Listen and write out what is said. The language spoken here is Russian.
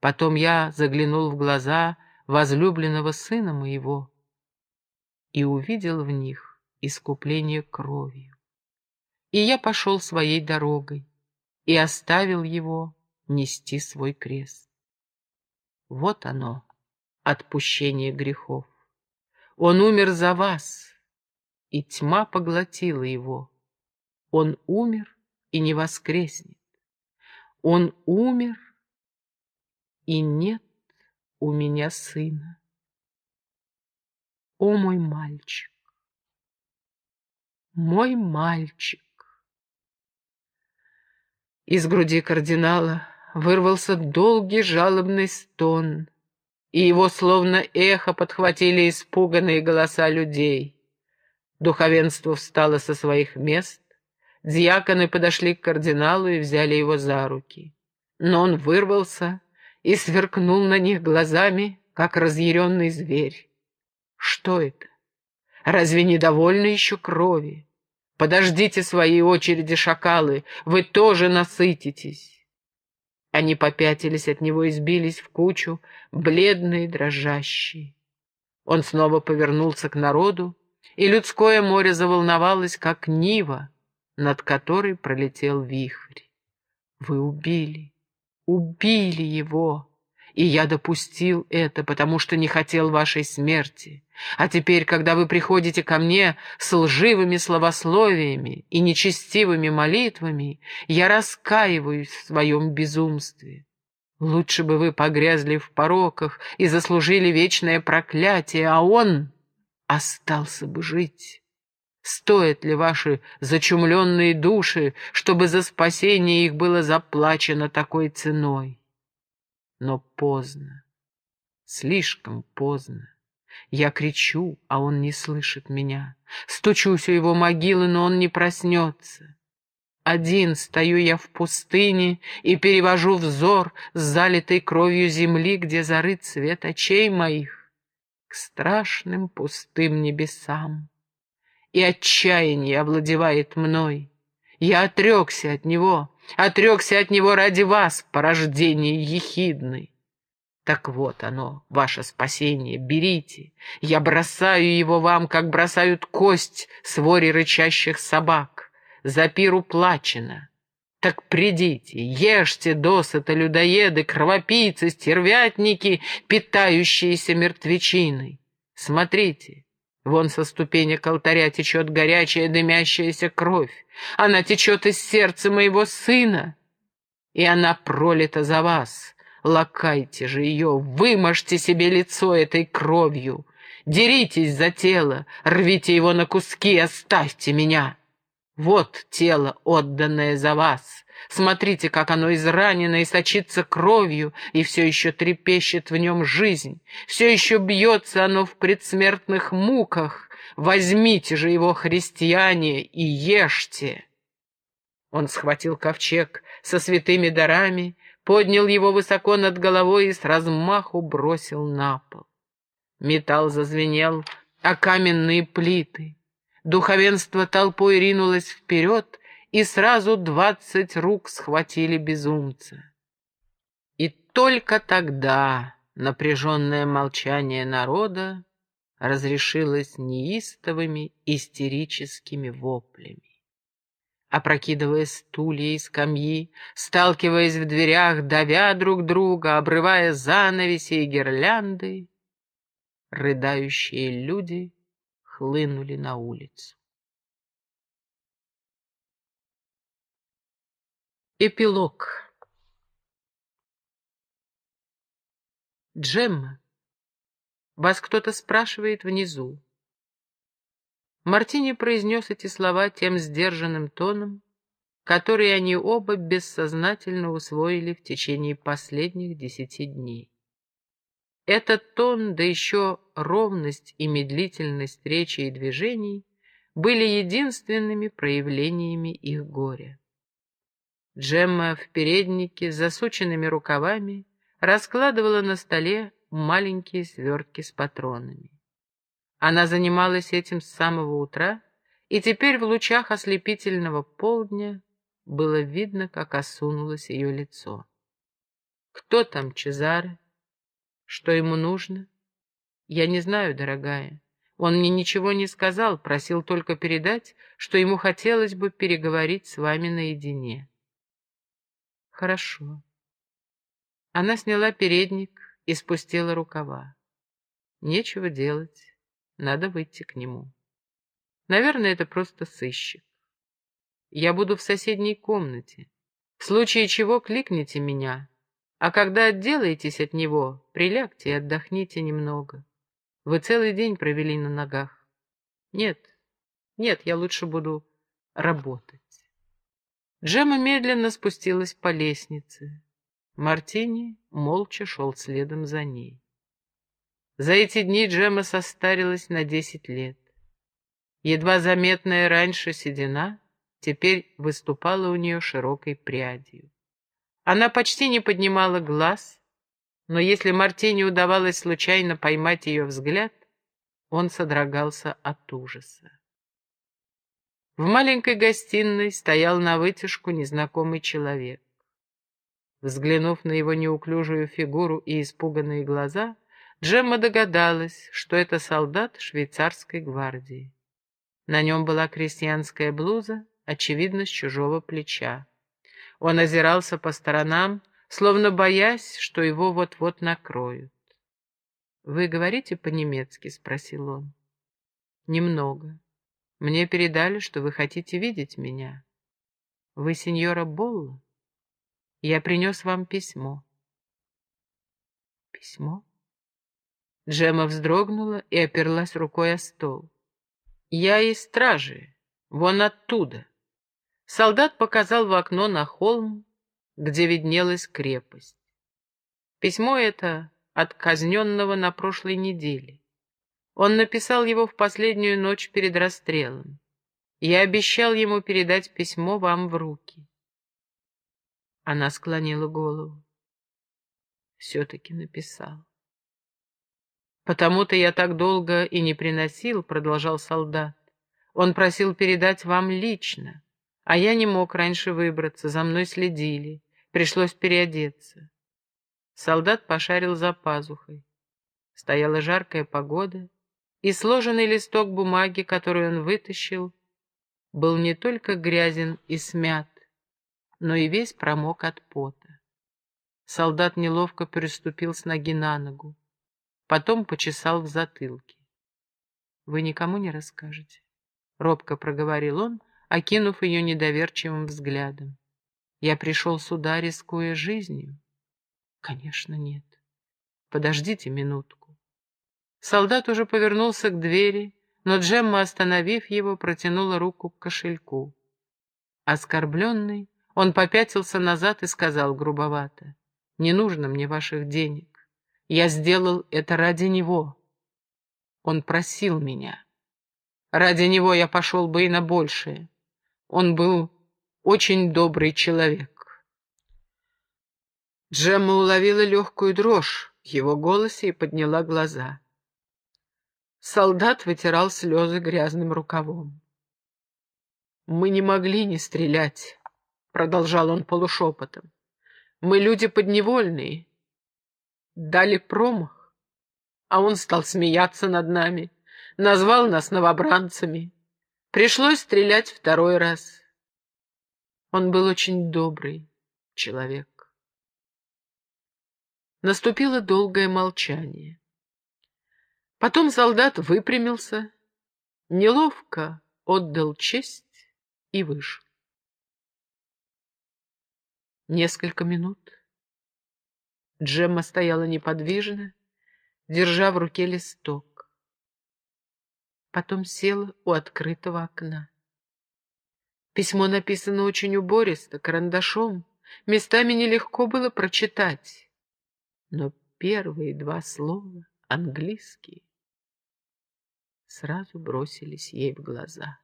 Потом я заглянул в глаза возлюбленного сына моего и увидел в них искупление кровью. И я пошел своей дорогой и оставил его нести свой крест. Вот оно, отпущение грехов. Он умер за вас, и тьма поглотила его. Он умер и не воскреснет. Он умер, и нет у меня сына. О, мой мальчик, мой мальчик! Из груди кардинала вырвался долгий жалобный стон, и его словно эхо подхватили испуганные голоса людей. Духовенство встало со своих мест, дьяконы подошли к кардиналу и взяли его за руки. Но он вырвался и сверкнул на них глазами, как разъяренный зверь. Что это? Разве недовольны еще крови? Подождите своей очереди, шакалы, вы тоже насытитесь. Они попятились от него и сбились в кучу, бледные, дрожащие. Он снова повернулся к народу, и людское море заволновалось, как нива, над которой пролетел вихрь. Вы убили, убили его, и я допустил это, потому что не хотел вашей смерти. А теперь, когда вы приходите ко мне с лживыми словословиями и нечестивыми молитвами, я раскаиваюсь в своем безумстве. Лучше бы вы погрязли в пороках и заслужили вечное проклятие, а он остался бы жить. Стоят ли ваши зачумленные души, чтобы за спасение их было заплачено такой ценой? Но поздно, слишком поздно. Я кричу, а он не слышит меня. Стучусь у его могилы, но он не проснется. Один стою я в пустыне и перевожу взор с залитой кровью земли, где зарыт свет очей моих, к страшным пустым небесам. И отчаяние овладевает мной. Я отрекся от него, отрекся от него ради вас, порождение ехидной. Так вот оно, ваше спасение, берите. Я бросаю его вам, как бросают кость своре рычащих собак. За пиру плачено. Так придите, ешьте досыта людоеды, кровопийцы, стервятники, питающиеся мертвечиной. Смотрите, вон со ступенек алтаря течет горячая дымящаяся кровь. Она течет из сердца моего сына, и она пролита за вас, Лакайте же ее, вымажьте себе лицо этой кровью. Деритесь за тело, рвите его на куски, оставьте меня. Вот тело, отданное за вас. Смотрите, как оно изранено и сочится кровью, и все еще трепещет в нем жизнь. Все еще бьется оно в предсмертных муках. Возьмите же его, христиане, и ешьте. Он схватил ковчег со святыми дарами поднял его высоко над головой и с размаху бросил на пол. Металл зазвенел, а каменные плиты. Духовенство толпой ринулось вперед, и сразу двадцать рук схватили безумца. И только тогда напряженное молчание народа разрешилось неистовыми истерическими воплями опрокидывая стулья и скамьи, сталкиваясь в дверях, давя друг друга, обрывая занавеси и гирлянды, рыдающие люди хлынули на улицу. Эпилог Джемма, вас кто-то спрашивает внизу. Мартини произнес эти слова тем сдержанным тоном, который они оба бессознательно усвоили в течение последних десяти дней. Этот тон, да еще ровность и медлительность речи и движений были единственными проявлениями их горя. Джемма в переднике с засученными рукавами раскладывала на столе маленькие свертки с патронами. Она занималась этим с самого утра, и теперь в лучах ослепительного полдня было видно, как осунулось ее лицо. Кто там Чезаре? Что ему нужно? Я не знаю, дорогая. Он мне ничего не сказал, просил только передать, что ему хотелось бы переговорить с вами наедине. Хорошо. Она сняла передник и спустила рукава. Нечего делать, надо выйти к нему. Наверное, это просто сыщик. Я буду в соседней комнате. В случае чего кликните меня, а когда отделаетесь от него, прилягте и отдохните немного. Вы целый день провели на ногах. Нет, нет, я лучше буду работать. Джема медленно спустилась по лестнице. Мартини молча шел следом за ней. За эти дни Джема состарилась на десять лет. Едва заметная раньше седина теперь выступала у нее широкой прядью. Она почти не поднимала глаз, но если Мартине удавалось случайно поймать ее взгляд, он содрогался от ужаса. В маленькой гостиной стоял на вытяжку незнакомый человек. Взглянув на его неуклюжую фигуру и испуганные глаза, Джемма догадалась, что это солдат швейцарской гвардии. На нем была крестьянская блуза, очевидно, с чужого плеча. Он озирался по сторонам, словно боясь, что его вот-вот накроют. «Вы говорите по-немецки?» — спросил он. «Немного. Мне передали, что вы хотите видеть меня. Вы сеньора Болла? Я принес вам письмо». «Письмо?» Джема вздрогнула и оперлась рукой о стол. «Я из стражи, вон оттуда». Солдат показал в окно на холм, где виднелась крепость. Письмо это от казненного на прошлой неделе. Он написал его в последнюю ночь перед расстрелом. Я обещал ему передать письмо вам в руки. Она склонила голову. Все-таки написал. «Потому-то я так долго и не приносил», — продолжал солдат. «Он просил передать вам лично, а я не мог раньше выбраться, за мной следили. Пришлось переодеться. Солдат пошарил за пазухой. Стояла жаркая погода, и сложенный листок бумаги, который он вытащил, был не только грязен и смят, но и весь промок от пота. Солдат неловко переступил с ноги на ногу, потом почесал в затылке. «Вы никому не расскажете?» — робко проговорил он, окинув ее недоверчивым взглядом. Я пришел сюда, рискуя жизнью? Конечно, нет. Подождите минутку. Солдат уже повернулся к двери, но Джемма, остановив его, протянула руку к кошельку. Оскорбленный, он попятился назад и сказал грубовато, «Не нужно мне ваших денег. Я сделал это ради него. Он просил меня. Ради него я пошел бы и на большее. Он был очень добрый человек. Джемма уловила легкую дрожь в его голосе и подняла глаза. Солдат вытирал слезы грязным рукавом. «Мы не могли не стрелять», — продолжал он полушепотом. «Мы люди подневольные. Дали промах, а он стал смеяться над нами, назвал нас новобранцами. Пришлось стрелять второй раз. Он был очень добрый человек. Наступило долгое молчание. Потом солдат выпрямился, неловко отдал честь и вышел. Несколько минут Джемма стояла неподвижно, держа в руке листок. Потом села у открытого окна. Письмо написано очень убористо, карандашом. Местами нелегко было прочитать. Но первые два слова, английские, сразу бросились ей в глаза.